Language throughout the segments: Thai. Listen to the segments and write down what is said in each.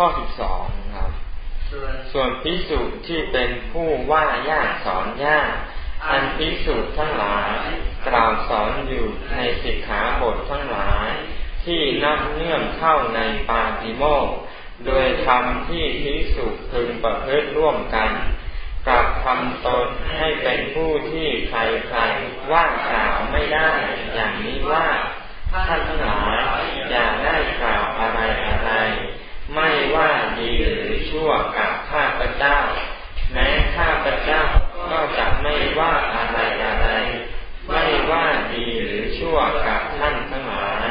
ข้อสิบสองครับ ส่วนพิสุที่เป็นผู้ว่าญาติสอนญาติอันพิสุทั้งหลายกล่าวสอนอยู่ในสิกขาบททั้งหลาย ที่นับเนื่องเข้าในปาติโมกโดยทำที่พิสุพึงประพฤติร่วมกันกลับทำตนให้เป็นผู้ที่ใครใครว่ากล่าวไม่ได้ อย่างนี้ว่าท่านทั้งหลายอย่าได้กล่าวอะไรอะ ไม่ว่าดีหรือชั่วกับข้าพเจ้า แม้ข้าพเจ้าก็จะไม่ว่าอะไรอะไร ไม่ว่าดีหรือชั่วกับท่านทั้งหลาย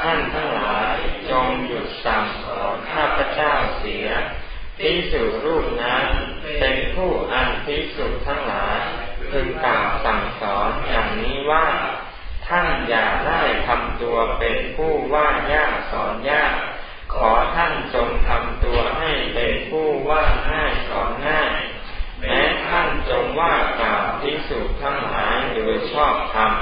ท่านทั้งหลายจงหยุดสั่งสอนข้าพเจ้าเสียพิสุรูปนั้นเป็นผู้อันพิสุทั้งหลายพึงกล่าวสั่งสอนอย่างนี้ว่า ท่านอย่าได้ทำตัวเป็นผู้ว่ายากสอนยาก ขอท่านจงทำตัวให้เป็นผู้ว่าง่ายสอนง่ายแม้ท่านจงว่ากล่าวพิสุทั้งหลายโดยชอบธรรม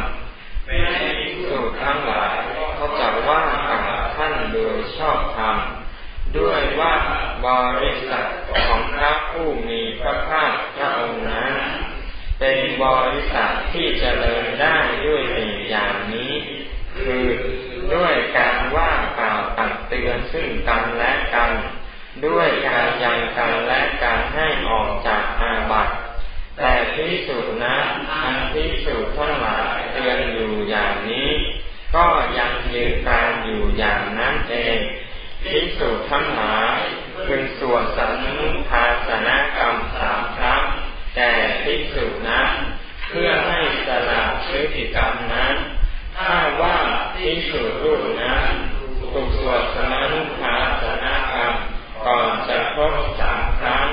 แม้พิสุทั้งหลายเขาจะว่ากล่าวท่านโดยชอบธรรมด้วยว่าบริษัทของพระผู้มีพระภาคพระองค์นั้นเป็นบริษัทที่เจริญได้ด้วยหนึ่งอย่างนี้ คือ ด้วยการว่ากล่าวตักเตือนซึ่งกันและกัน ด้วยการยังกันและการให้ออกจากอาบัติแต่พิสูจนะอันพิสูจทั้งหลายเตือนอยู่อย่างนี้ ก็ยังยืนการอยู่อย่างนั้นเองพิสูจทั้งหลายพึงสวดสันภาสนกรรมสามครั้งแต่พิสูจนั้นเพื่อให้สละพฤติกรรมนั้น ถ้าว่าพิสูรูปนั้นถูกสวดสนันภาสนกรรมก่อนจะครบสามครั้ง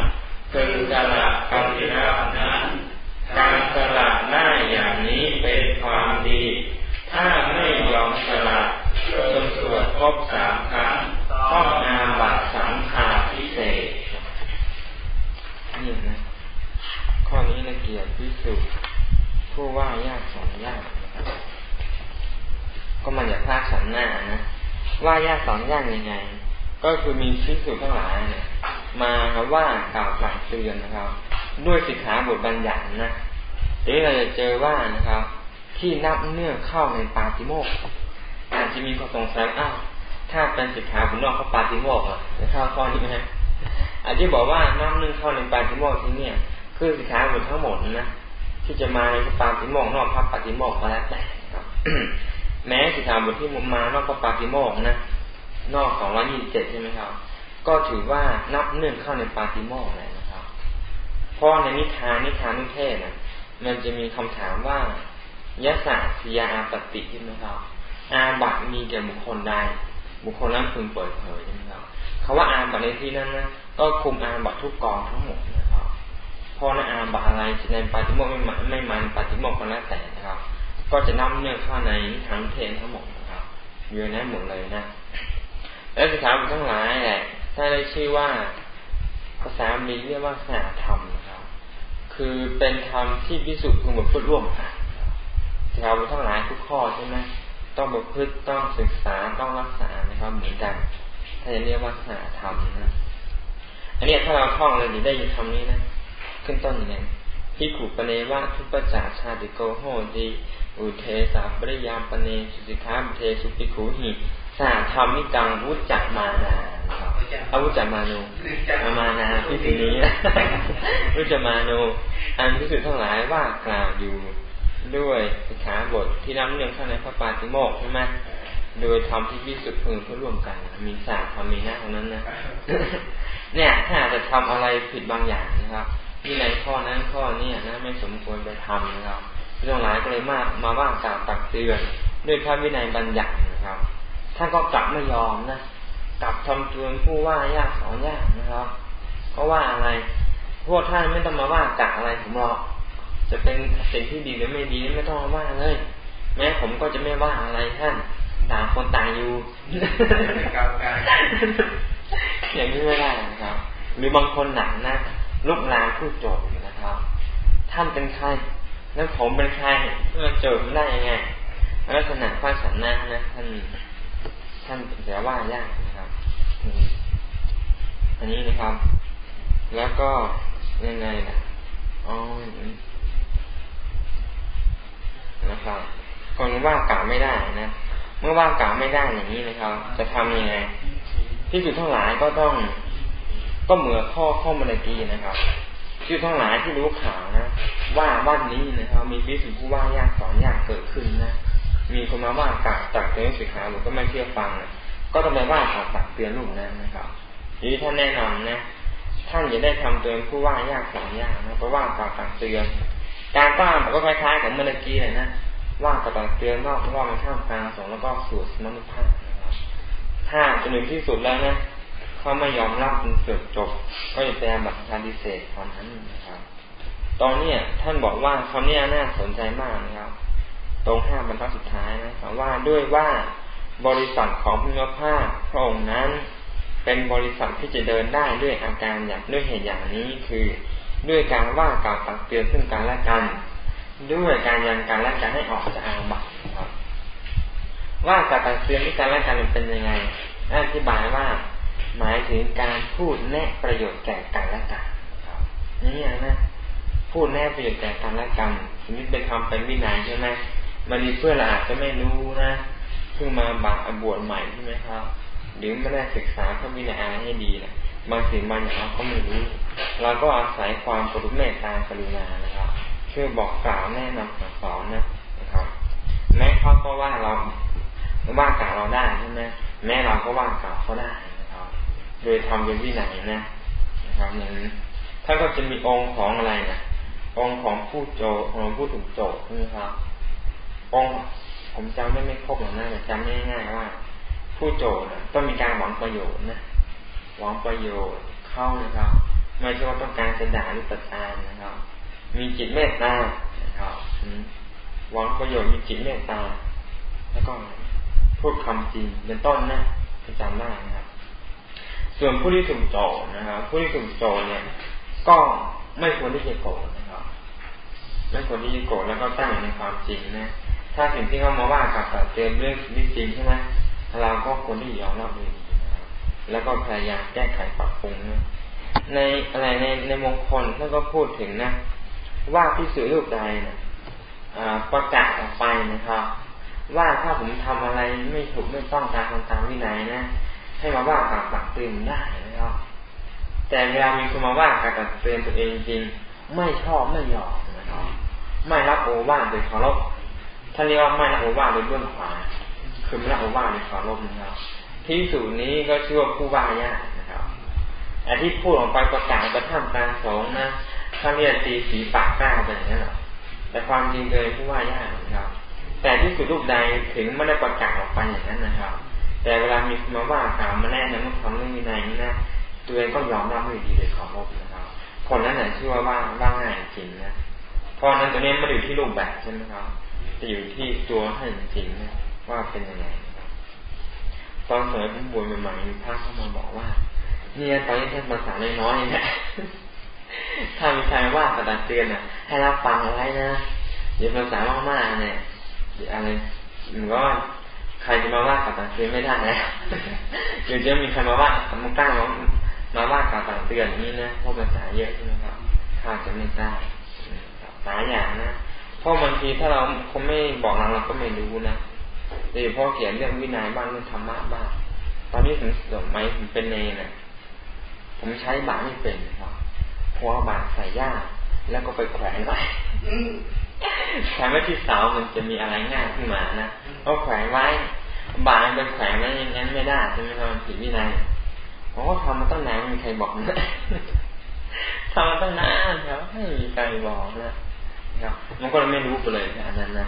พึงสละกรรมนั้น การสละได้าอย่างนี้เป็นความดี ถ้าไม่ยอมสละจนสวดครบสามครั้งต้องอาบัตสังขาพิเศษนี่นะข้อนี้ละเกียรพิสุผู้ว่ายากส ก็มาจากภาคสันหน้านะว่ายากสอนยากยังไง ก็คือมีพิสุทั้งหลายเนี่ยมาว่ากล่าวสั่งเตือนนะครับ ด้วยสิกขาบทบัญญัตินะเดี๋ยวเราจะเจอว่านะครับ ที่นับเนื่องเข้าในปาติโมกอาจจะมีข้อสงสัยอ้าวถ้าเป็นสิกขาบุนอกเขาปาติโมกอะจะเข้าข้อนี้ไหมอาจจะบอกว่าน้ำนึ่งเข้าในปาติโมกที่เนี่ยคือสิกขาบุทั้งหมดนะที่จะมาในปาติโมกนอกพระปาติโมกก็แล้วแต่ครับ แม้สิกขาบุที่มานอกพระปาติโมกนะนอกสองร้อยยี่สิบเจ็ดใช่ไหมครับ ก็ถือว่านับเนื่องเข้าในปาติโมกเลยนะครับ เพราะในนิทานนิทานนุเทศนะมันจะมีคำถามว่ายะสะสิยาอาปติใช่ไหมครับ อาบัตมีแก่บุคคลใดบุคคลนั้นพึงเปิดเผยนะครับคาว่าอาบัตในที่นั้นนะก็คุมอาบัตทุกกองทั้งหมดนะครับเพราะในอาบัตอะไรในปาฏิโมกข์ไม่ไม่มาปาฏิโมกข์ก็แล้วแต่นะครับ ก็จะนับเนื่องเข้าในทั้งเทนทั้งหมดนะครับอยู่ในหมดเลยนะและสิกขาบททั้งหลายแหละถ้าได้ชื่อว่าภาษาบีเรียกว่าสาธรรมนะครับ คือเป็นธรรมที่พิสุทธิ์พึงบทพูดร่วมกันสิกขาบททั้งหลายทุกข้อใช่ไหมต้องประพฤติต้องศึกษาต้องรักษานะครับเหมือนกันถ้าจะเรียกว่าศาสนาธรรมนะอันนี้ถ้าเราท่องเลยจะได้ยินคำนี้นะขึ้นต้นอย่างนี้พิขุปเนวะทุปจาชาติโกโหดี อุเทสาปริยามปเนสุสิกาบุเทสุปิขุหิสาธรรมนิกังวุจจมานาอาวุจจมานุมานาพิสุนี้วุจจมานุอันพิสุทั้งหลายว่ากล่าวอยู่ด้วยสิกขาบทที่น้ำเนื่องข้างในพระปาติโมกใช่ไหมโดยทำที่วิสุทธิ์พึงเพื่อร่วมกัน มีสาทำมีหน้าตรงนั้นนะเนี่ยถ้าอาจจะทำอะไรผิดบางอย่างนะครับที่ในข้อนั้นข้อนี้นะไม่สมควรไปทำนะครับ เรื่องหลายก็เลยมามาว่ากล่าวตักเตือนด้วยพระวินัยบัญญัตินะครับท่านก็กลับไม่ยอมนะกลับทำตัวผู้ว่ายากสอนยากนะครับ ก็ว่าอะไร พวกท่านไม่ต้องมาว่ากล่าวอะไรผมหรอกจะเป็นสิ่งที่ดีหรือไม่ดีไม่ต้องว่าเลย แม้ผมก็จะไม่ว่าอะไรท่านต่างคนต่างอยู่อย่างนี้ไม่ได้นะครับ หรือบางคนหนักนะลุกลามผู้โจทย์นะครับ ท่านเป็นใคร แล้วผมเป็นใครเพื่อโจทย์ได้ยังไงลักษณะข้าฉันนะนะท่านท่านจะว่ายากนะครับ อันนี้นะครับ แล้วก็ยังไงนะอ๋อนะครับคนว่ากล่าวไม่ได้นะเมื่อว่ากล่าวไม่ได้อย่างนี้นะครับ จะทำยังไงที่สุดทั้งหลายก็ต้อง ก็เหมือข้อข้อมรกีนะครับ ที่อทั้งหลายที่รู้ข่าวนะ ว่าวันนี้นะครับ มีพิสุผู้ว่ายากสอนยากเกิดขึ้นนะมีคนมาว่ากล่าวจากเตือนสิขาหรือก็ไม่เชื่อฟังนะก็ต้องไปว่ากล่าวตักเตือนลูกนั้นนะครับนี้ท่านแนะนำนะท่านอย่าได้ทำตัวผู้ว่ายากสอนยากนะเพราะว่ากล่าวตักเตือนการว่าก็คล้ายๆกับเมื่อกี้เลยนะว่ากล่าวตักเตือนนอกว่ามันข้ามกลางสองแล้วก็สูตรสมนุภาพนะครับถ้าจะหนึ่งที่สุดแล้วนะ เขาไม่ยอมรับจนสร็จบ ก็จะแปลบัตรการดิเศษตอนนั้นนะครับ ตอนเนี้ยท่านบอกว่าคำนี้น่าสนใจมากนะครับ ตรงห้าบรรทัดสุดท้ายนะครับว่าด้วยว่าบริษัทของพุทธภาพพระองค์นั้น เป็นบริษัทที่จะเดินได้ด้วยอาการอย่างด้วยเหตุอย่างนี้คือด้วยการว่ากล่าวตักเตือนซึ่งกันและกัน ด้วยการยังการและกันให้ออกจากอาบัติครับ ว่ากล่าวตักเตือนซึ่งกันและกันเป็นยังไงอธิบายว่า หมายถึงการพูดแนะประโยชน์แก่กันและกันครับนี่นะพูดแนะประโยชน์แก่กันและกันทีนี้ไปทำเป็นวินัยใช่ไหมมันดีเพื่อนเราอาจจะไม่รู้นะเพิ่งมาบาบวชใหม่ใช่ไหมครับหรือไม่ได้ศึกษาพระวินัยให้ดีนะบางสิ่งบางอย่างเราก็ไม่รู้ เราก็อาศัยความปรุเมตตากรุณานะครับช่วยบอกกล่าวแนะนำสั่งสอนนะนะครับ แม้เขาก็ว่าเราว่ากล่าวเราได้ใช่ไหมแม้เราก็ว่ากล่าวเขาได้ โดยทำเป็นวินัยนะนะครับอย่างนี้ถ้าก็จะมีองค์ของอะไรนะองค์ของผู้โจของผู้ถูกโจใช่ไหมครับ องค์ผมจำไม่ไม่ครบหรอกนะแต่จำง่ายๆว่า ผู้โจทย์ต้องมีการหวังประโยชน์นะหวังประโยชน์เข้านะครับ ไม่ใช่ว่าต้องการจะด่าหรือประจานนะครับ มีจิตเมตตานะครับหวังประโยชน์มีจิตเมตตา แล้วก็พูดคำจริงเป็นต้นนะจำได้นะครับ ส่วนผู้ที่ถูกโจทนะครับ ผู้ที่ถูกโจทเนี่ย ก็ไม่ควรที่จะโกรธนะครับ ไม่ควรที่จะโกรธแล้วก็ตั้งในความจริงนะถ้าสิ่งที่เขามาว่ากับเตือนเรื่องนี้จริงใช่ไหมเราก็ควรที่ยอมรับเลยแล้วก็พยายามแก้ไขปรับปรุงนะในอะไรในในมงคลท่านก็พูดถึงนะ ว่าพิสูจรูปใดนะประกาศออกไปนะครับ ว่าถ้าผมทำอะไรไม่ถูกไม่ต้องการทำตามวินัยนะ ให้มาว่ากล่าวตักเตือนได้นะครับแต่เวลามีคนมาว่ากล่าวตักเตือนตัวเองจริง ไม่ชอบไม่ยอมนะครับไม่รับโอวาทโดยเคารพท่านเรียกว่าไม่รับโอวาทโดยเบื้องขวาคือไม่รับโอวาทโดยเคารพนะครับที่สูตรนี้ก็ชื่อว่าผู้ว่ายากนะครับไอ้ที่พูดออกไปประกาศกระทำการสงนะท่านเรียกตีสีปากกล้าไปอย่างนั้นหรอแต่ความจริงเลยผู้ว่ายากนะครับ แต่ที่สุดรูปใดถึงไม่ได้ประกาศออกไปอย่างนั้นนะครับ แต่เวลามีมาว่ากล่าวมาแนะนำว่าทำเรื่องวินัยนี่นะตัวเองก็ยอมรับไม่ดีเลยขอรบนะครับคนนั้นน่ะชื่อว่าว่าว่าง่ายจริงนะเพราะนั้นตัวนี้ไม่ได้อยู่ที่รูปแบบใช่ไหมครับจะอยู่ที่ตัวท่านจริงนะว่าเป็นยังไงตอนสมัยผมบวชใหม่ๆมีพระเข้ามาบอกว่า เนี่ยตอนนี้ท่านภาษาน้อยๆเนี่ยถ้ามีใครว่าประดับเตือนอะ ให้รับฟังอะไรนะเดี๋ยวภาษามากๆเนี่ยอะไรหรือว่า ใครจะมาว่ากับต่างเตือนไม่ได้นะเดี๋ยวจะมีใครมาว่ามันกล้ามามาว่ากับต่างเตือนนี้นะเพราะภาษาเยอะใช่ไหมครับข้าจะไม่ได้หลายอย่างนะเพราะบางทีถ้าเราคงไม่บอกเราเราก็ไม่รู้นะโดยเฉพาะเขียนเรื่องวินัยบ้างเรื่องธรรมะบ้างตอนนี้ผมสมัยผมเป็นเนนะผมใช้บาไม่เป็นครับพราบาใส่ยากแล้วก็ไปแขวนไว้ แขวนไว้ที่เสามันจะมีอะไรง่ายขึ้นมานะก็แขวนไว้ บานเป็นแขวนไว้อย่างนั้นไม่ได้ใช่ไหมครับมันผิดวินัยผมก็ทำมาตั้งนานมีใครบอกนะทำมาตั้งนานครับไม่มีใครบอกนะครับมันก็ไม่รู้ไปเลยอันนั้นนะ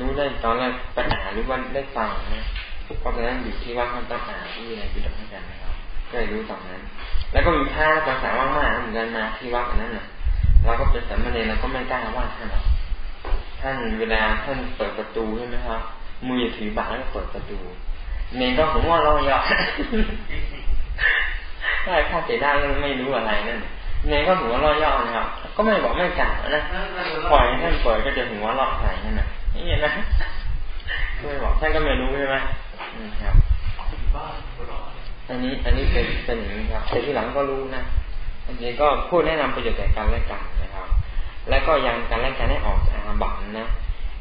รู้ได้ตอนแรกปัญหาหรือว่าได้ฟังนะเพราะฉะนั้นอยู่ที่ว่าท่านต้องอ่านที่ในปิฎกให้กันนะครับ ก็เลยรู้ตรงนั้น แล้วก็มีท่าภาษามากๆเหมือนกันมาที่วัดอันนั้นนะ เราก็เป็นสามเณรเราก็ไม่กล้าว่าท่านหรอกท่านเวลาท่านเปิดประตูใช่ไหมครับ มือถือบาแล้วเปิดประตูเนรก็ผมว่าเราหยอกได้ข้าเสียได้ไม่รู้อะไรนั่นเนรก็หัวเราะย่อนะครับ ก็ไม่บอกไม่กล่าวนะปล่อยท่านเปิดก็จะหัวเราะใส่นั่นนะนี่นะไม่บอกท่านก็ไม่รู้ใช่ไหมครับอันนี้อันนี้เป็นเป็นอย่างนี้ครับแต่ที่หลังก็รู้นะ อันนี้ก็พูดแนะนำประโยชน์แก่กันและกันนะครับ และก็ยังการและกันให้ออกจากอาบัตนะ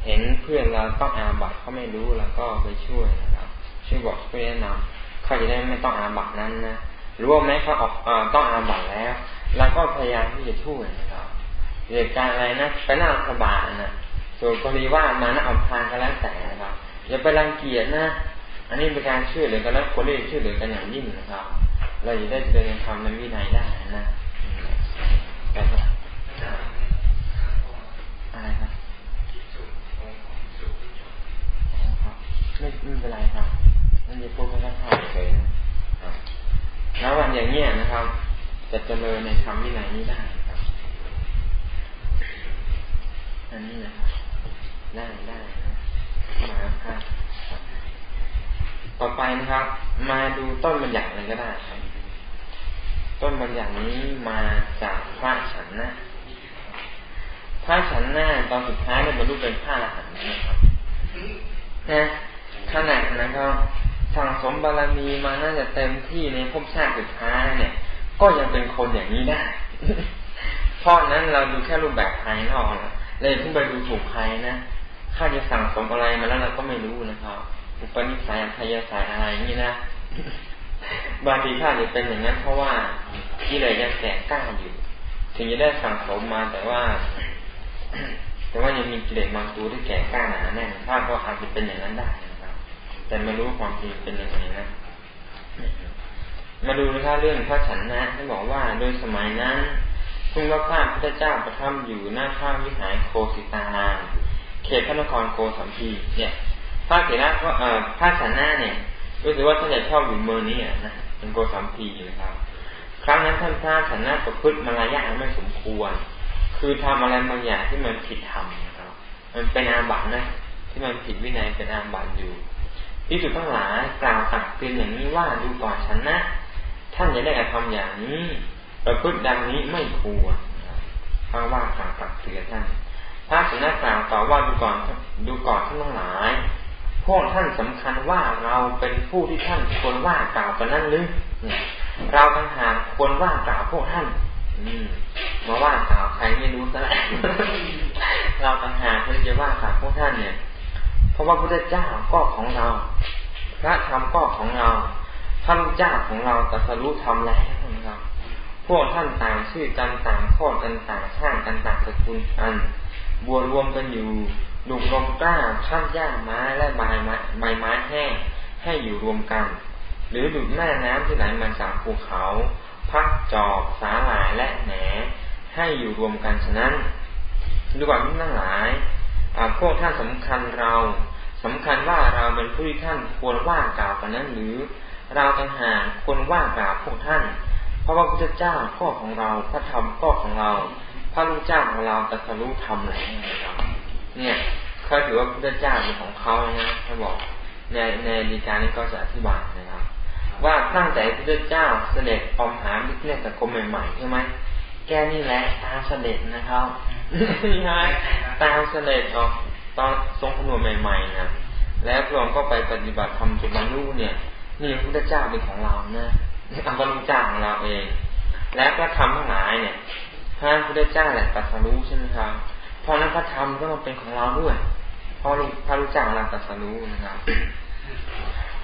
เห็นเพื่อนเราต้องอาบัตเขาไม่รู้แล้วก็ไปช่วยนะครับ ช่วยบอกช่วยแนะนำเขาจะได้ไม่ต้องอาบัตนั้นนะรู้ว่าแม้เขาออกต้องอาบัตแล้วเราก็พยายามที่จะช่วยนะครับเหตุการอะไรนะไปนั่งสบายนะส่วนกรณีว่ามานะเอาทานก็แล้วแต่นะครับอย่าไปรังเกียจนะ อันนี้เป็นการช่วยเหลือกันแล้วคนที่ช่วยเหลือกันอย่างยิ่งนะครับ เราจะได้เจริญธรรมในวินัยได้นะอะไรครับไม่ไม่เป็นไรครับนั่นจะพูดแค่ข้าวเฉยนะแล้ววันอย่างเงี้ยนะครับ จะเจริญในธรรมวินัยนี้ได้ครับ อันนี้นะครับได้ได้นะมาครับต่อไปนะครับ มาดูต้นบัญญัติอะไรก็ได้ครับ ต้นบัญญัตินี้มาจากพระฉันนะพระฉันหน้าตอนสุดท้ายเนี่ยบรรลุเป็นพระอรหันต์นะครับนะขนาดนะครับสั่งสมบารมีมาน่าจะเต็มที่ในภพชาติสุดท้ายเนี่ย ก็ยังเป็นคนอย่างนี้ได้ เพราะนั้นเราดูแค่รูปแบบภายนอกเลยเพิ่งไปดูถูกใครนะข้าจะสั่งสมอะไรมาแล้วเราก็ไม่รู้นะครับอุปนิสัยพยาสายอะไรนี่นะ บางทีข้าจะเป็นอย่างนั้นเพราะว่าที่เลยยังแก่กล้าอยู่ ถึงจะได้สั่งสมมาแต่ว่า แต่ว่ายังมีกิเลสบางตัวที่แก่กล้าหนาแน่นข้าก็อาจจะเป็นอย่างนั้นได้นะครับ แต่ไม่รู้ความจริงเป็นยังไงนะมาดูนะครับเรื่องพระฉันนะท่านบอกว่าโดยสมัยนั้นทุ่งว่าข้าพระเจ้าประทับอยู่หน้าข้างวิหารโคสิตารามเขตพระนครโกสัมพีเนี่ยพระเถระก็เอ่อพระสันนาเนี่ย รู้สึกว่าท่านจะชอบอยู่เมืองนี้นะเป็นโกสัมพีนะครับ ครั้งนั้นท่านพระสันนาประพฤติมารยาทไม่สมควร คือทำอะไรบางอย่างที่มันผิดธรรมนะครับ มันเป็นอาบัตินะ ที่มันผิดวินัยเป็นอาบัติอยู่ที่สุดทั้งหลายกล่าวตักเตือนอย่างนี้ว่าดูก่อนฉันนะท่านจะได้กระทำอย่างนี้ ประพฤติดังนี้ไม่ควรพระว่ากล่าวตักเตือนท่านพระสนกล่าวต่อว่าดูก่อนดูก่อนท่านทั้งหลาย พวกท่านสำคัญว่าเราเป็นผู้ที่ท่านควรว่ากล่าวกันนั่นหรือเราทั้งหากควรว่ากล่าวพวกท่าน อืมมาว่ากล่าวใครไม่รู้ซะแล้วเราต่างหากที่จะว่ากล่าวพวกท่านเนี่ย เพราะว่าพระเจ้าก็ของเรา พระธรรมก็ของเราพระเจ้าของเราตรัสรู้ธรรมแล้วนะครับ พวกท่านต่างชื่อกันต่างข้อกันต่างชาติกันต่างสกุลกันบัวรวมกันอยู่ ดุลมกล้าพัดหญ้าไม้และใบไม้ใบไม้แห้งให้อยู่รวมกัน หรือดุดแม่น้ำที่ไหลมาจากภูเขา พักจอบสาหร่ายและแหนให้อยู่รวมกันฉะนั้นดูว่าทั้งหลายพวกท่านสำคัญเราสำคัญว่าเราเป็นผู้ที่ท่านควรว่ากล่าวกันนั้นหรือ เราต่างหากควรว่ากล่าวพวกท่าน เพราะว่าพระเจ้าพ่อของเราพระธรรมพ่อของเรา พระลูกเจ้าของเราตรัสรู้ธรรมแล้วนะครับ เนี่ยเขาถือว่าพระเจ้าเป็นของเขานะเขาบอกในในดีการนี้ก็จะอธิบายนะครับ ว่าตั้งแต่พระเจ้าเสด็จออมหาวิเนศกรมใหม่ๆใช่ไหมแกนี่แหละตามเสด็จนะครับใช่ตามเสด็จออกตอนทรงขนวใหม่ๆนะแล้วพระองค์ก็ไปปฏิบัติธรรมจุบานุเนี่ยนี่พระเจ้าเป็นของเรานะอัมพระเจ้าของเราเอง แล้วก็ทำทั้งหลายเนี่ยพระพุทธเจ้าแหละตรัสรู้ใช่ไหมครับ เพราะนั้นพระธรรมก็มาเป็นของเราด้วยเพราะพระรู้จักเราตรัสรู้นะครับ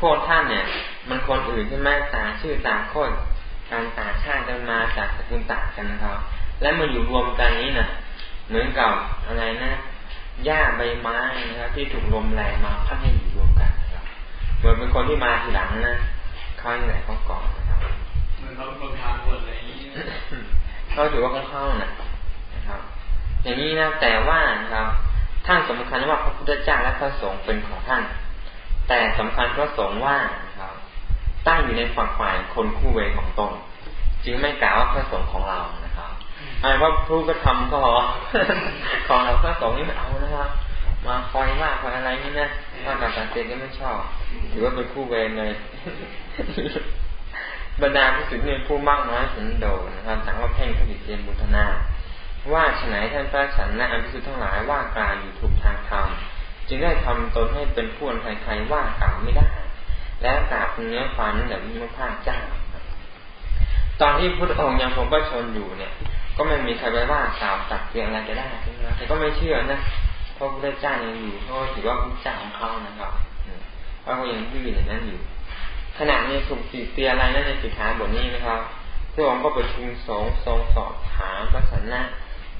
พวกท่านเนี่ย มันคนอื่นใช่ไหมต่างชื่อต่างคนการต่างชาติกันมาจากสกุลต่างกันนะครับ และมาอยู่รวมกันนี้นะเหมือนกับอะไรนะหญ้าใบไม้นะครับที่ถูกลมแรงมาพัดให้อยู่รวมกันนะครับเหมือนเป็นคนที่มาทีหลังนะเขาไหนเขาก่อนนะครับเหมือนเราบางทางคนอะไรอย่างนี้ก็ถือว่าเข้าๆนะนะครับ อย่างนี้นะแต่ว่านะครับท่านสำคัญว่าพระพุทธเจ้าและพระสงฆ์เป็นของท่าน แต่สำคัญพระสงฆ์ว่านะครับตั้งอยู่ในฝักฝ่ายคนคู่เวรของตนจึงไม่กล่าวว่าพระสงฆ์ของเรานะครับไอ้ว่าผู้กระทำก็ของเราพระสงฆ์นี่ไม่เอานะครับมาคอยว่าคอยอะไรนี่นะว่าการตัดเ็นก็ไม่ชอบ ถือว่าเป็นคู่เวรเลยบรรดาผู้สึกเนี่ยผู้มากน้อยสันโดษนะครับสังว่าเพ่งขบิตียนบุทนา ว่าฉนัยท่านพระฉันนะอันพิสุทธ์ทั้งหลายว่ากล่าวอยู่ถูกทางธรรมจึงได้ทำตนให้เป็นผู้อันใครๆว่ากล่าวไม่ได้ และกราบเนื้อฟันแบบมีพระภาคเจ้าตอนที่พุทธองค์ยังคงประชนอยู่เนี่ย ก็ไม่มีใครไปว่ากล่าวตักเตือนอะไรก็ได้ใช่ไหมแต่ก็ไม่เชื่อนะเพราะพระเจ้ายังอยู่เขาถือว่าพระเจ้าของเขานะครับเพราะเขายังยืนอย่างนั้นอยู่ขณะนี้ถูกติเตียอะไรนั่นในสิกขาบทนี้นะครับพระองค์ก็ประชุมสงทรงสอบถามพระสันนะ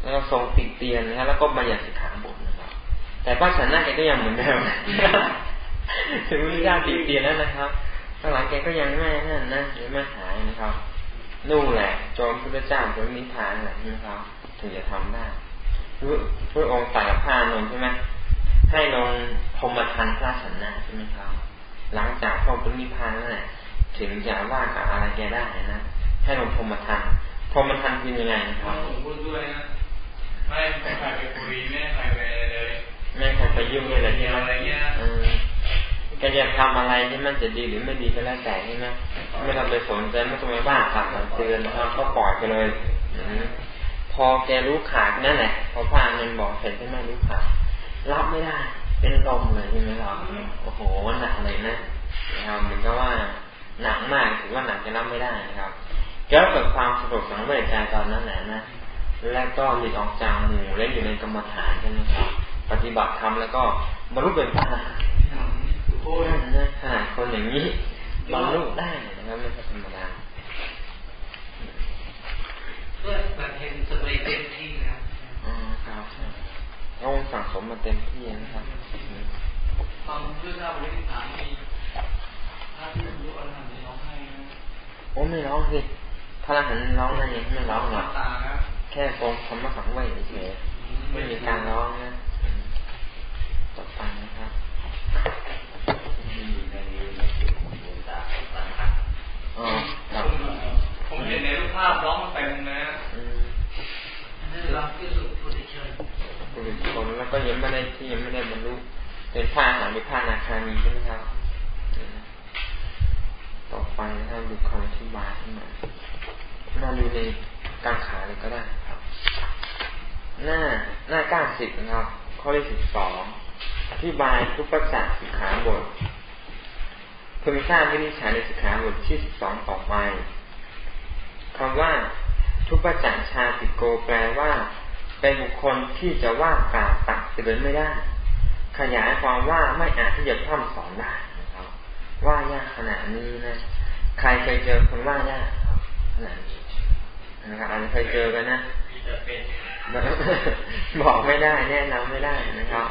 แล้วก็ทรงติเตียนนะครับแล้วก็บัญญัติสิกขาบทนะครับ แต่พระสันนะแกก็ยังเหมือนเดิมถึงพระเจ้าติเตียนแล้วนะครับข้างหลังแกก็ยังไม่นั่นนะยังไม่หายนะครับนู่นแหละจอมพุทธเจ้าจนนิพพานแหละนะครับ ถึงจะทำได้พระองค์ตัดผ้านนใช่ไหมให้ลงพรมทันพระสันนะใช่ไหมครับ หลังจากพระพุทธนิพพานนั่นแหละถึงจะว่ากับอะไรแกได้นะ ให้ลงพรมทันพรมทันคือยังไงครับ ไม่ใครไปคุยไม่ใครไปเลยไม่ใครไปยุ่งเลยใช่ไหมแกจะทำอะไรที่มันจะดีหรือไม่ดีก็แล้วแต่ใช่ไหมไม่ต้องไปสนใจไม่ต้องไปว่าขับเตือนก็ปล่อยไปเลยพอแกรู้ขาดนั่นแหละพอพาเงินบอกเสร็จใช่ไหมรู้ขาดรับไม่ได้ เป็นลมเลยใช่ไหมเราโอ้โหหนักเลยนะนะครับ มันก็ว่าหนักมากถือว่าหนักจะรับไม่ได้นะครับก็เกิดความสะดวกสังเวชใจตอนนั้นแหละนะ แล้วก็หลีกออกจากหมู่เล่นอยู่ในกรรมฐานใช่ไหมครับปฏิบัติธรรมแล้วก็บรรลุเป็นพระอรหันต์นะขนาดคนอย่างนี้บรรลุได้นะครับไม่ใช่ธรรมดาเพื่อแบบเห็นสมัยเต็มที่นะอ๋อครับต้องสั่งสมมาเต็มที่นะครับฟังเพื่อทราบวิธีถามมีถ้าที่รู้อรหันต์ร้องไห้นะโอ้ไม่ร้องสิพระอรหันต์ร้องไห้ไม่ร้องหรอก แค่กองคำว่าสังเวยเฉยไม่มีการร้องนะต่อไปนะครับอ๋อผมเห็นในรูปภาพร้องเต็มนะนั่นร้องที่สุดผู้ติชนผู้ติชนแล้วก็ยังไม่ได้ที่ยังไม่ได้บรรลุเป็นผ้าหางเป็นผ้านาคามีใช่ไหมครับ ต่อไปนะครับดูคำอธิบายขึ้นมามาดูใน กางขาเลยก็ได้ครับ หน้าหน้าเก้าสิบนะครับ ข้อที่สิบสองอธิบายทุกประจักษ์สิกขาบทพึงทราบวินิจฉัยในสิกขาบทที่สิบสองต่อไปคำว่าทุปจักชาติโกแปลว่า เป็นบุคคลที่จะว่ากล่าวตักเตือนไม่ได้ ขยายความว่าไม่อาจที่จะพร่ำสอนได้นะครับว่ายากขนาดนี้นะ ใครเคยเจอคนว่ายากขนาดนี้ นะครับอาจจะเคยเจอกันนะบอกไม่ได้แนะนำไม่ได้นะครับ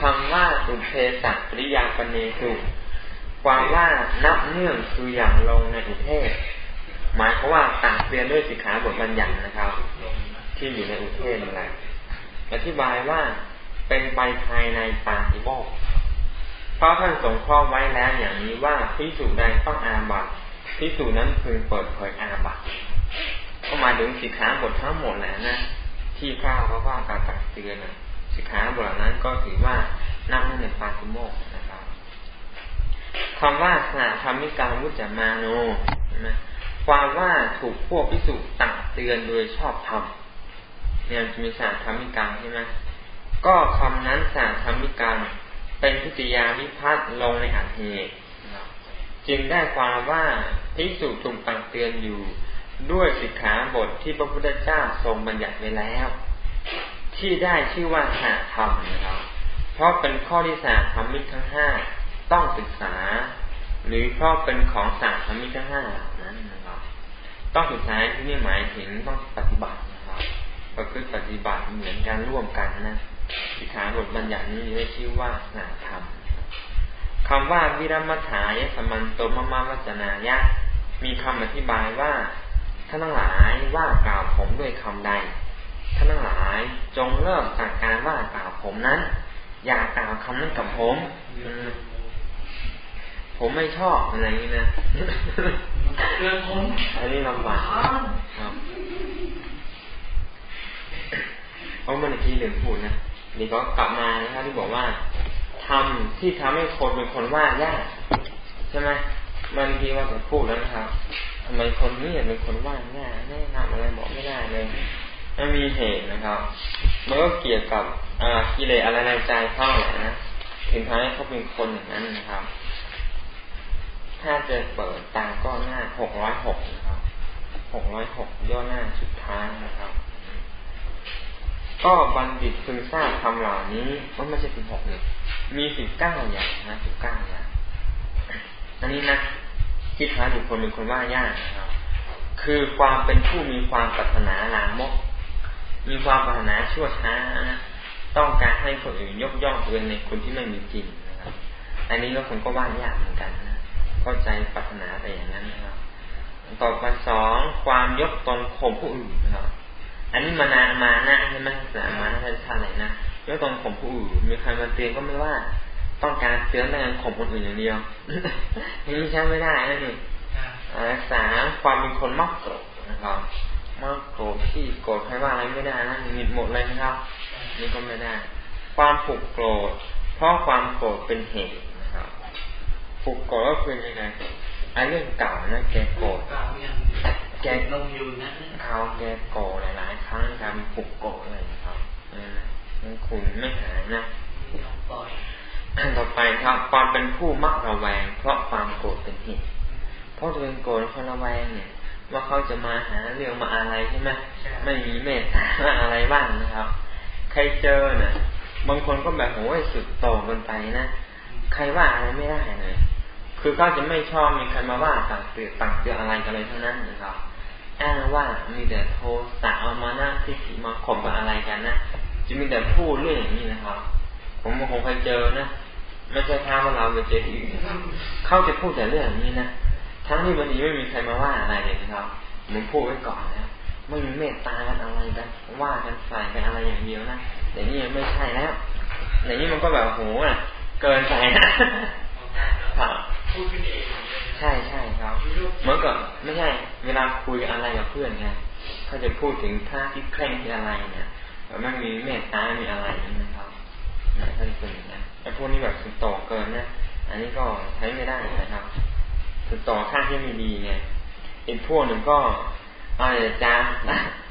คำว่าอุเพสัปริยาปเนสุความว่านับเนื่องคืออย่างลงในอุเทศ หมายความว่าตักเรียนด้วยสิกขาบทบัญญัตินะครับ ที่อยู่ในอุเทศนั่นแหละอธิบายว่าเป็นไปภายในปาติโมก เพราะท่านสงข้อไว้แล้วอย่างนี้ว่าพิสูจน์ใดต้องอาบัตพิสูจนั้นพึงเปิดเผยอาบัตก็มาถึงสิกขาบททั้งหมดแหละนะ ที่ข้าวเขาว่าการตักเตือนสิกขาบทนั้นก็ถือว่านั่งในปาติโมกนะครับคำว่าสาธรรมิกาวุจมาโนนะความว่าถูกพวกพิสุตักเตือนโดยชอบธรรมเนี่ยจะมีสาธรรมิกาใช่ไหมก็คำนั้นสาธรรมิการ เป็นพิยาวิพัฒน์ลงในอัตเหตุจึงได้ความว่าพิสุถูกตักเตือนอยู่ด้วยสิกขาบทที่พระพุทธเจ้าทรงบัญญัติไว้แล้ว ที่ได้ชื่อว่าหาธรรมนะครับ เพราะเป็นข้อที่สาธรรมิกทั้งห้าต้องศึกษา หรือเพราะเป็นของสาธรรมิกทั้งห้านั้นนะครับ ต้องศึกษาที่นี่หมายถึงต้องปฏิบัตินะครับก็คือปฏิบัติเหมือนการร่วมกันนะ สิกขาบทบัญญัตินี้ได้ชื่อว่าสาธรรมคำว่าวิรมัฐายสมันโตมมาวัจนายะ มีคำอธิบายว่าท่านทั้งหลายว่ากล่าวผมด้วยคำใดท่านทั้งหลายจงเริ่มจากการว่ากล่าวผมนั้น อย่ากล่าวคำนั้นกับผมผมไม่ชอบอะไรนี้นะเรื่องผมอันนี้ลำบากครับเอาเมื่อกี้ลืมพูดนะ นี่ก็กลับมานะครับที่บอกว่าทำที่ทำให้คนเป็นคนว่ายากใช่ไหมมันทีว่าผมพูดแล้วนะครับทำไมคนนี้เป็นคนว่าง่ายแนะนำอะไรบอกไม่ได้เลยไม่มีเหตุนะครับ มันก็เกี่ยวกับกิเลสอะไรในใจเขาแหละนะถึงทำให้เขาเป็นคนอย่างนั้นนะครับ ถ้าจะเปิดตาก็หน้าหกร้อยหกนะครับหกร้อยหกย่อหน้าสุดท้ายนะครับ ก็บัณฑิตพึงทราบคำเหล่านี้ว่าไม่ใช่สิบหกเนี่ยมีสิบเก้าอย่างนะสิบเก้าอย่างอันนี้นะที่ท้าบุคคลเป็นคนว่ายากนะครับ คือความเป็นผู้มีความปรารถนาลามก มีความปรารถนาชั่วช้านะต้องการให้คนอื่นยกย่องตัวเองในคนที่ไม่มีจริงนะครับ อันนี้ก็คงก็ว่ายากเหมือนกันนะเข้าใจปรารถนาไปอย่างนั้นนะครับ ต่อมาสองความยกตนข่มผู้อื่นนะครับ อันนี้มานามานะใช่ไหมสามานะท่านท่าไหนนะยกตนข่มผู้อื่นมีใครมาเตือนก็ไม่ว่า ต้องการเตือนแต่การข่มคนอื่นอย่างเดียวอย่างนี้ใช้ไม่ได้นะนี่สามความเป็นคนมักโกรธนะครับมักโกรธที่โกรธใครว่าอะไรไม่ได้นะหงิดหมดเลยนะครับ นี่ก็ไม่ได้ ความผูกโกรธเพราะความโกรธเป็นเหตุนะครับผูกโกรธก็คือยังไงไอ้เรื่องเก่านะแกโกรธ แกลงอยู่นะเขาแกโกรธหลายๆครั้งการผูกโกรธอะไรครับนั่นคุณไม่หายนะต่อไปครับ ความเป็นผู้มักระแวง เพราะความโกรธเป็นเหตุเพราะตัวเองโกรธคนระแวงเนี่ย ว่าเขาจะมาหาเรื่องมาอะไรใช่ไหมไม่มีเมตตาอะไรบ้างนะครับ ใครเจอเนะ่ะบางคนก็แบบโอ้ยสุดโต่งกันไปนะใครว่าอะไรไม่ได้เลยคือเขาจะไม่ชอบมีใครมาว่าต่างเตือนต่างเตือนอะไรกันเลยทั้งนั้นนะครับ อ้างว่ามีแต่โทสะเอามาหน้าที่สีมาข่มกับอะไรกันนะจะมีแต่พูดเรื่องอย่างนี้นะครับ ผมคงเคยเจอนะไม่ใช่ท้าว่าเราไปเจอที่อื่นนะครับเขาจะพูดแต่เรื่องอย่างนี้นะทั้งที่วันนี้ไม่มีใครมาว่าอะไรเลยนะครับผมพูดไว้ก่อนนะไม่มีเมตตากันอะไรกันว่ากันใส่กันอะไรอย่างเดียวนะแต่นี่ไม่ใช่แล้วอย่างนี้มันก็แบบโหอะเกินไปครับพูดขึ้นเอง ใช่ใช่ครับเมื่อก่อนไม่ใช่ เวลาคุยอะไรกับเพื่อนไงเขาจะพูดถึงท่าที่เคร่งที่อะไรเนี่ยไม่มีเมตตามีอะไรนะครับนะท่านเป็นอย่างนั้นแต่พวกนี้แบบสุดต่อเกินนะอันนี้ก็ใช้ไม่ได้นะครับสุดต่อข้างที่ไม่ดีไงไอีกพวกหนึ่งก็อาจจะจาม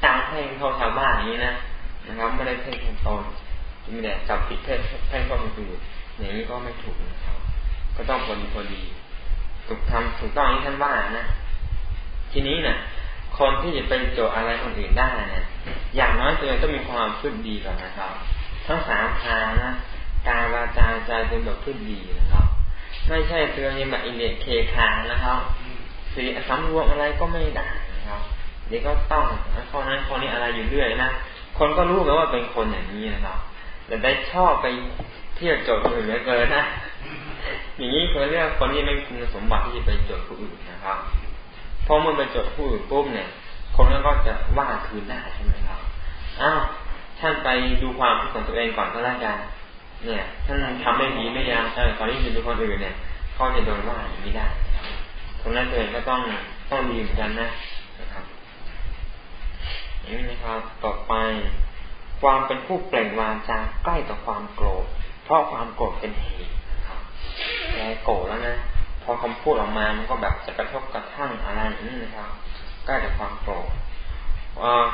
ตามแพ่งเข้าชาวบ้านอย่างนี้นะนะครับไม่ได้เพ่งตนมีแต่จับผิดแพ่งแพ่งเข้าคนอื่นอย่างนี้ก็ไม่ถูกนะครับ ก็ต้องพอดีพอดี ถูกทำถูกต้องที่ท่านว่านะ ทีนี้นะ่ะ คนที่จะเป็นโจทย์อะไรคนอื่นได้เนี่ยอย่างน้อยตัวเองต้องมีความพึ่งดีก่อนนะครับ ทั้งสามทางนะการวาจาใจเป็นแบบพึ่งดีนะครับ ไม่ใช่ตือนยังแบบอินเดียเคคานะครับสีสำรวมอะไรก็ไม่ได้นะครับเดี๋ยวก็ต้องข้อนั้นข้อนี้อะไรอยู่เรื่อยนะคนก็รู้กันว่าเป็นคนอย่างนี้นะครับแต่ได้ชอบไปเที่ยวโจทย์คนอื่นเหลือเกินนะ อย่างนี้คือเรียกคนที่ไม่มีคุณสมบัติที่จะไปจดผู้อื่นนะครับเพราะมันไปจดผู้อื่นปุ๊บเนี่ย คนนั้นก็จะว่าคืนได้ใช่ไหมครับอ้าวท่านไปดูความคิดของตัวเองก่อนก็แล้วกันเนี่ยท่านทำไม่ดีไม่ยังเออก่อนที่จะดูคนอื่นเนี่ยก็จะโดนว่าอย่างนี้ได้ตรงนั้นตัวเองก็ต้องต้องดีเหมือนกันนะนะครับอย่างนี้นะครับ ต่อไป ความเป็นผู้เปล่งวาจาใกล้ต่อความโกรธเพราะความโกรธเป็นเหตุ แกโกรธแล้วนะพอคำพูดออกมามันก็แบบจะกระทบกระทั่งอะไรอย่นี้นะครับก็จะความโกรธ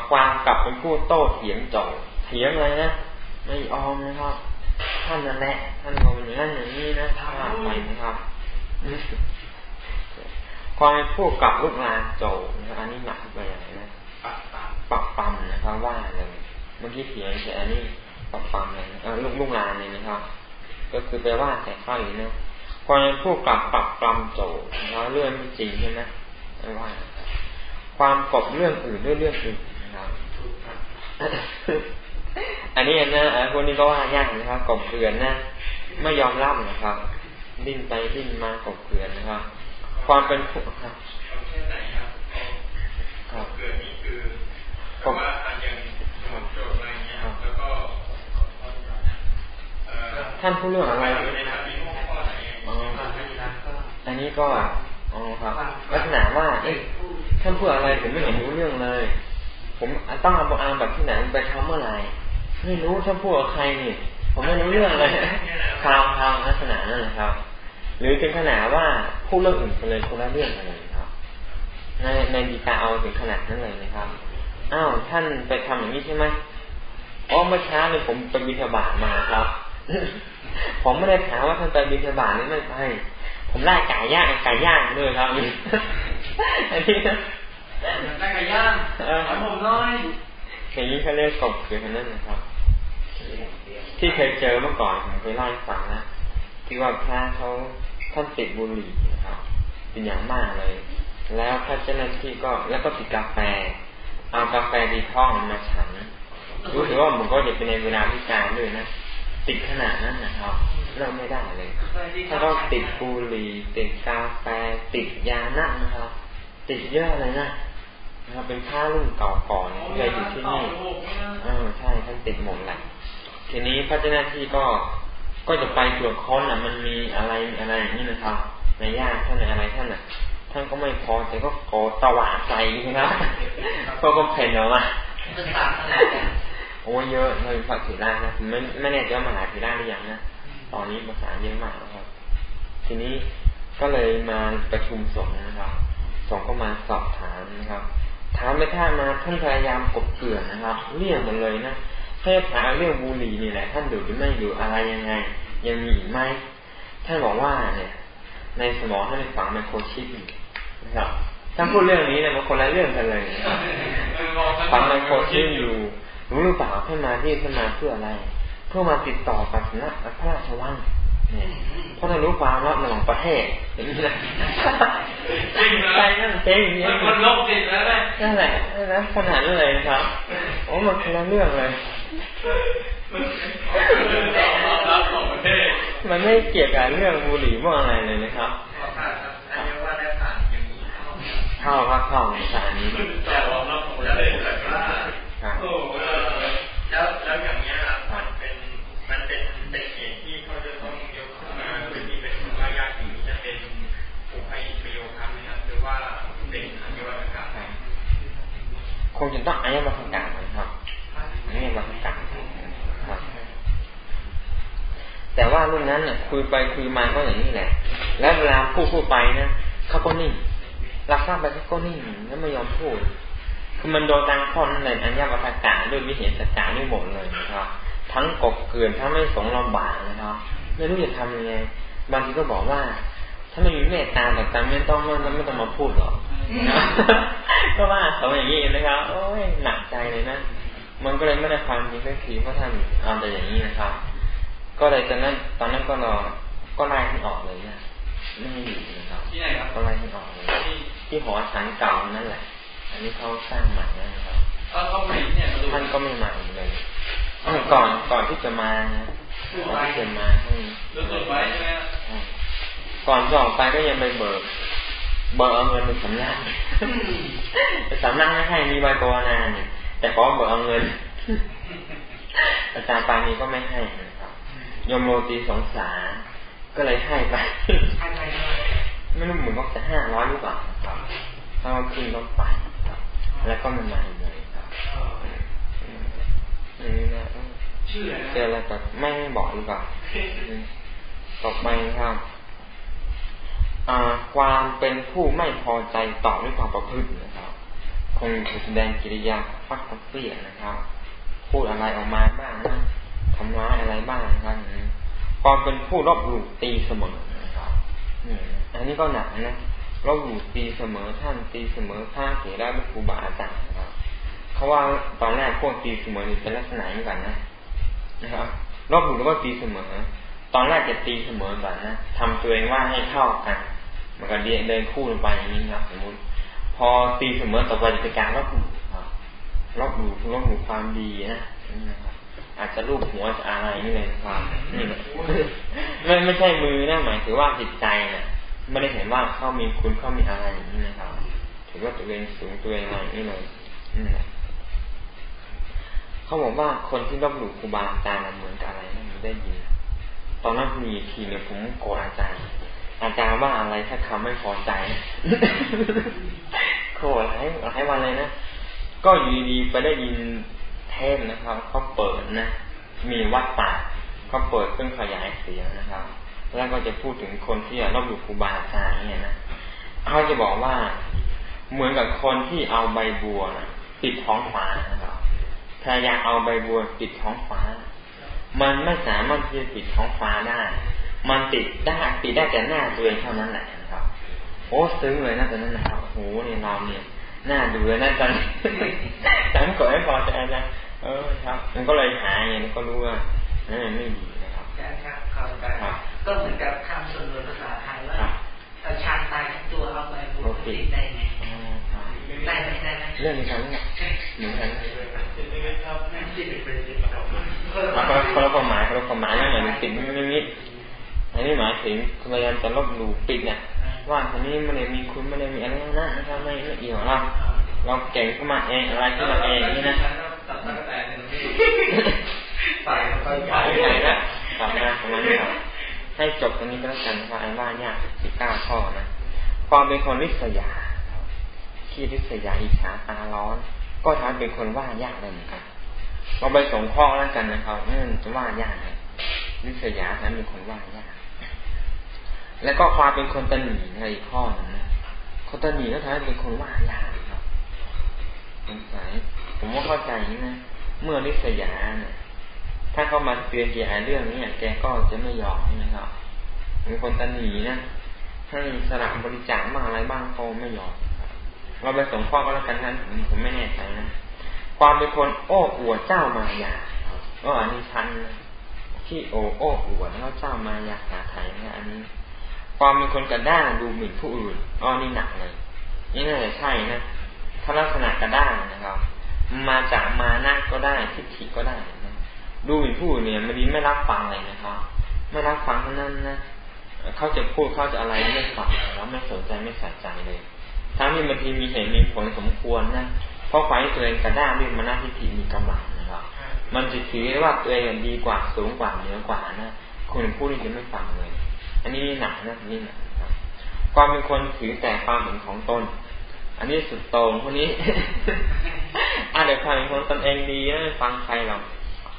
ความกลับเป็นผู้โต้เถียงโจเถียงอะไรนะไม่ออมนะครับ ท่านนั่นแหละท่านบอกอย่างนั้นอย่างนี้นะท่าไปนะครับความเป็นผู้กลับลูกลานโจนะครับอันนี้หนักไปอย่างไรนะปักปั๊มนะครับว่าเลยเมื่อกี้เถียงแต่อันนี้ปักปั๊มเลยลูกลูกลานเลยนะครับ ก็คือแปลว่าแต่ข้อนี้นะความเป็นผู้กลับปักปลำโจแล้วเรื่องไม่จริงใช่ไหมไม่ว่า ความกบเรื่องอื่นด้วยเรื่องอื่นนะครับอันนี้นะพวกนี้ก็ว่ายากนะครับกบเกลือนนะไม่ยอมรับนะครับ ดิ้นไปดิ้นมากบเกลือนนะครับ ความเป็นผู้ครับครับเกลือนนี้คือว่าอย่างโจ ท่านผู้เรื่องอะไรอันนี้ก็อ๋อครับ ลักษณะว่าเอ้ท่านพูดอะไรผมไม่เห็นรู้เรื่องเลย ผมต้องเอาอ่านแบบที่ไหนไปทำเมื่อไหร่ไม่รู้ท่านพูดกับใครนี่ผมไม่รู้เรื่องเลยคราวคราวลักษณะนั่นแหละครับ หรือถึงขนาดว่าพูดเรื่องอื่นไปเลยคนละเรื่องเลยครับ ในในดีกาเอาถึงขนาดนั้นเลยนะครับอ้าวท่านไปทำอย่างนี้ใช่ไหมอ๋อเมื่อเช้าเนี่ยผมไปบิณฑบาตมาครับ ผมไม่ได้ถามว่าท่านไปบิณฑบาตนี่ไม่ไป ผมไล่ไก่ย่างไก่ย่างด้วยครับอันนี้นะได้ไก่ย่างขอผมน้อยอย่างนี้เขาเรียกกบคือนั่นนะครับ ที่เคยเจอเมื่อก่อนผมเคยเล่าให้ฟังนะที่ว่าพระเขาท่านติดบุหรี่นะครับเป็นอย่างมากเลย แล้วพระเจ้าหน้าที่ก็แล้วก็ติดกาแฟ เอากาแฟดีท่องมาฉันรู้สึกว่ามันก็เด็กเป็นในเวลาพิการด้วยนะ ติดขนาดนั้นนะครับเลิกไม่ได้เลย ถ้าก็ติดบุหรี่ติดกาแฟติดยานั่นะครับ ติดเยอะเลยนะนะครับเป็นผ้ารุ่นเก่าก่อนเคยอยู่ที่นี่เออใช่ท่านติดหมดแหละทีนี้พระเจ้าหน้าที่ก็ก็จะไปตรวจค้นอะ มันมีอะไรอะไรอย่างนี้นะครับ ในญาติท่านในอะไรท่านอะ ท่านก็ไม่พอใจก็โกตวาใจนะครับก็ก็เพ่นออกมา โอ้เยอะเลยพระถิรานะไม่ไม่แน่ใจว่ามหาถิราหรือยังนะตอนนี้ภาษาเยอะมากนะครับ ทีนี้ก็เลยมาประชุมสงฆ์นะครับสงฆ์ก็มาสอบถามนะครับ ถามไปท่ามาท่านพยายามกบเกลื่อนนะครับเรียกหมดเลยนะแค่ถามเรื่องบุหรี่นี่แหละท่านดูหรือไม่ดูอะไรยังไง ยังมีไหมท่านบอกว่าเนี่ย ในสมองท่านฝังไมโครชิปนะครับถ้านพูดเรื่องนี้เนี่ยมันคนละเรื่องกันเลยฝังไมโครชิปอยู่ รู้หรือเปล่าท่านมาที่ท่านมาเพื่ออะไร เพื่อมาติดต่อกับสำนักพระราชวังเพราะท่านรู้ความลับในของประเทศอย่างนี้นะจริงใช่นั่นจริงมันคนลบติดแล้วนะนั่นแหละนั่นขนาดนั้นเลยครับโอ้มันคนละเรื่องเลยมันไม่เกี่ยวกับเรื่องบุหรี่มั่วอะไรเลยนะครับเข้าครับเข้าสารนี้ แต่ว่าเราจะได้แบบว่าแล้วแล้วอย่างนี้ครับมันเป็นมันเป็นเป็นเหตุที่เขาจะต้องยกขึ้นมาเพื่อที่เป็นว่ายากที่จะเป็นอุปยิประโยคำนะครับหรือว่าเป็นอัญวัตกรรมคงจะต้องอัญวัตกรรมนะครับอัญวัตกรรมครับแต่ว่ารุ่นนั้นเนี่ยคุยไปคุยมาก็อย่างนี้แหละ แล้วเวลาพูดพูดไปนะเขาก็นิ่งรับทราบไปเขาก็นิ่งแล้วไม่ยอมพูด คือมันโดนการข้อนั้นเลยอัญญาวัตกะด้วยวิเหตุกะด้วยหมดเลยนะครับทั้งกบเกลื่อนทั้งไม่สงลำบากนะครับไม่รู้จะทำยังไงบางทีก็บอกว่า ถ้าไม่มีเมตตาแต่จำไม่ต้องไม่ไม่ต้องมาพูดหรอกก็ว่าเขาอย่างนี้นะครับ โอ้ยหนักใจเลยนะมันก็เลยไม่ได้ความจริงสักทีเพราะท่านเอาแต่อย่างนี้นะครับ ก็เลยตอนนั้นตอนนั้นก็รอก็ไล่ท่านออกเลยนะไม่ให้อยู่นะครับที่ไหนครับก็ไล่ท่านออกเลยที่หอฉันเก่านั่นแหละ อันนี้เขาสร้างใหม่นะครับท่านก็ไม่มาอีกเลยก่อนก่อนที่จะมาก่อนที่จะมาท่านก่อนจะออกไปก็ยังไปเบิกเบิกเอาเงินเป็นสำนักสำนักไม่ให้มีใบปวนาเนี่ยแต่ขอเบิกเอาเงินอาจารย์ปานีก็ไม่ให้นะครับยมโรตีสงสารก็เลยให้ไปไม่รู้เหมือนว่าจะห้าร้อยหรือเปล่าถ้าขึ้นรถไป แล้วก็มันมาเลยครับนี่นะเจอแล้วแต่ไม่บอกหรือเปล่าต่อไปครับความเป็นผู้ไม่พอใจต่อด้วยความประพฤตินะครับ คงแสดงกิริยาฟักฟักเสียนะครับ พูดอะไรออกมาบ้างนะทำร้ายอะไรบ้างนะครับความเป็นผู้รบหลู่ตีเสมอนะครับอันนี้ก็หนักนะ เราอยู่ตีเสมอท่านตีเสมอพระเถระลูกครูบาอาจารย์นะครับเขาว่าตอนแรกพวกตีเสมอนี่เป็นลักษณะนี้ก่อนนะนะครับรบหลู่แล้วก็ตีเสมอ ตอนแรกจะตีเสมอก่อนนะทำตัวเองว่าให้เท่ากันมันก็เดินเดินคู่ลงไปอย่างนี้ครับสมมติพอตีเสมอต่อไปจะเป็นการรบหลู่ครับรบหลู่รบหลู่ความดีนะนะครับอาจจะรูปหัวจะอะไรนี่เลยครับไม่ไม่ใช่มือนะหมายถึงว่าจิตใจนะ ไม่ได้เห็นว่าเขามีคุณเขามีอะไรอย่างนี้นะครับถือว่าตัวเองสูงตัวเองอะไรนี่เลยนี่แหละเขาบอกว่าคนที่รบหลู่ครูบาอาจารย์เหมือนกับอะไรนะผมได้ยิน ตอนนั้นมีทีเนี่ยผมโกรธอาจารย์ อาจารย์ว่าอะไรถ้าคำไม่พอใจโกรธให้ให้วันเลยนะก็อยู่ดีๆไปได้ยินเทศนะครับเขาเปิดนะมีวัดป่าเขาเปิดเครื่องขยายเสียงนะครับ แล้วก็จะพูดถึงคนที่รบหลู่ครูบาอาจารย์เนี่ยนะเขาจะบอกว่าเหมือนกับคนที่เอาใบบัวนะปิดท้องฟ้านะครับพยายามเอาใบบัวปิดท้องฟ้า มันไม่สามารถที่จะปิดท้องฟ้าได้ มันติดได้ปิดได้แต่หน้าตัวเองเท่านั้นแหละนะครับ โอ้ซึ้งเลยนะตอนนั้นนะครับโอ้เนี่ยเราเนี่ยหน้าดูเลยนะจันจันกดไม่พอใจนะเออครับ มันก็เลยหายไงก็รู้ว่านั่นไม่ดีนะครับ ครับเข้าใจก็เหมือนกับคำส่วนรวมภาษาไทยว่าชาตายทั้งตัวเอาไปบุกติดได้ไงได้ไหมได้ไหมเรื่องนี้กันเหมือนกันคนละความหมายคนละความหมายนั่นหมายถึงติดไม่มิอันนี้หมายถึงพยายามจะลบหลู่ปิดเนี่ยว่าคนนี้ไม่ได้มีคุณไม่ได้มีอะไรนะนะครับไม่ไม่เกี่ยวเราเราเก่งขึ้นมาเองอะไรขึ้นมาเองนี่นะไปไปไปนะ กลับมาประมาณนี้ครับให้จบตรงนี้ก็แล้วกันว่าไอ้ว่ายากสิบเก้าข้อนะความเป็นคนริษยาที่ริษยาอิจฉาตาร้อน ก็ทำเป็นคนว่ายากเลยเหมือนกันเราไปสงข้อแล้วกันนะครับนั่จะว่ายากเลยริษยาทำเป็นคนว่ายาก แล้วก็ความเป็นคนตันหนีในอีกข้อนึงนะคนตันหนีก็ทำให้เป็นคนว่ายากครับสงสัยผมว่าเข้าใจนะเมื่อริษยาเนี่ย ถ้าเขามาเตือนเกี่ยวกับเรื่องนี้แกก็จะไม่ยอมใช่ไหมครับเป็นคนตันหนีนะให้สละบริจาคบ้างอะไรบ้างเขาไม่ยอมเราไปสงข้อก็แล้วกันท่านผมไม่แน่ใจนะความเป็นคนโอ้อวดเจ้ามายาก็อันนี้ชั้นที่โอ้โอ้อวดแล้วเจ้ามายาสาไทยนะอันนี้ ความเป็นคนกระด้างดูหมิ่นผู้อื่นอ๋อนี่หนักเลยนี่น่าจะใช่นะถ้าลักษณะกระด้างนะครับ มาจากมานะก็ได้ทิฏฐิก็ได้ ดูหมิ่นผู้อื่นเนี่ยมันดีไม่รับฟังเลยนะครับไม่รับฟังเท่านั้นนะเขาจะพูดเขาจะอะไรไม่ฟังแล้วไม่สนใจไม่ใส่ใจเลยทั้งที่บางทีมีเหตุมีผลสมควรนะเพราะความที่ตัวเองกระด้างด้วยมานะทิฏฐิมีกำลังนะครับ มันจะถือว่าตัวเองดีกว่าสูงกว่าเหนือกว่านะคนพูดนี่จะไม่ฟังเลย อันนี้หนักนะนี่หนักครับความเป็นคนถือแต่ความเห็นของตน อันนี้สุดโต่งคนนี้อาเดี๋ยวความเป็นคนตนเองดีนะฟังใครหรอก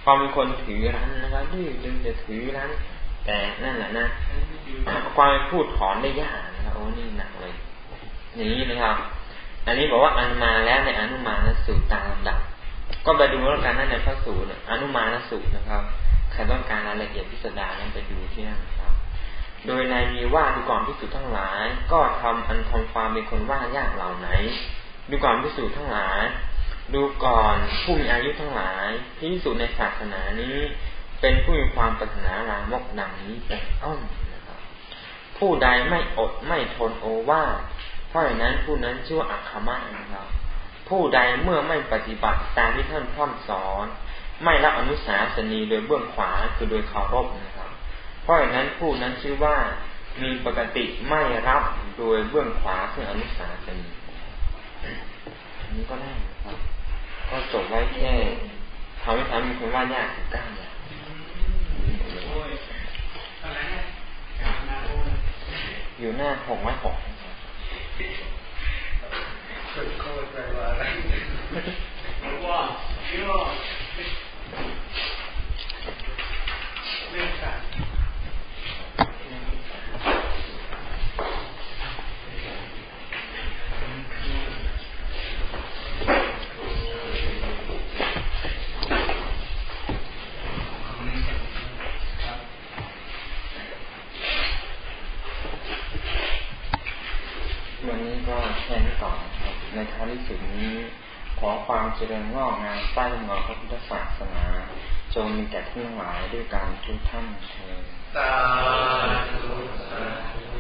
ความเป็นคนถือรั้นนะครับดื้อดึงจะถือรั้น แต่นั่นแหละนะความเป็นพูดถอนได้ยากนะครับโอ้นี่หนักเลยอย่างนี้นะครับ อันนี้บอกว่าอันมาแล้วในอนุมานสูตรตามลำดับก็ไปดูแล้วกันนั่นในพระสูตรอนุมานสูตรนะครับใครต้องการรายละเอียดพิสดารนั้นไปดูที่นั่นครับ โดยในมีว่าดูก่อนพิสูจน์ทั้งหลาย ก็ทำอันทำความเป็นคนว่ายากเหล่าไหนดูก่อนพิสูจน์ทั้งหลาย ดูก่อนผู้มีอายุทั้งหลายที่สูจน์ในศาสนานี้ เป็นผู้มีความปรารถนาลามกดังนี้เป็นต้นนะครับ ผู้ใดไม่อดไม่ทนโอว่าเพราะอย่างนั้นผู้นั้นชื่อว่าอัคคมะนะครับ ผู้ใดเมื่อไม่ปฏิบัติตามที่ท่านพร่ำสอน ไม่รับอนุสาสนีโดยเบื้องขวาคือโดยเคารพนะครับ เพราะอย่างนั้นผู้นั้นชื่อว่ามีปกติไม่รับโดยเบื้องขวาซึ่งอนุสาสนีอันนี้ก็ได้ครับ ก็จบไว้แค่ทำให้ทำมีคนว่ายากสิบเก้าอย่างอยู่หน้าหกไม้หกว่าเรื่องการ ในท้ายที่สุดนี้ ขอความเจริญงอกงามใต้ร่มเงาพระพุทธศาสนา จงมีแก่ท่านหลายด้วยการทุกท่านเชิญสาธุ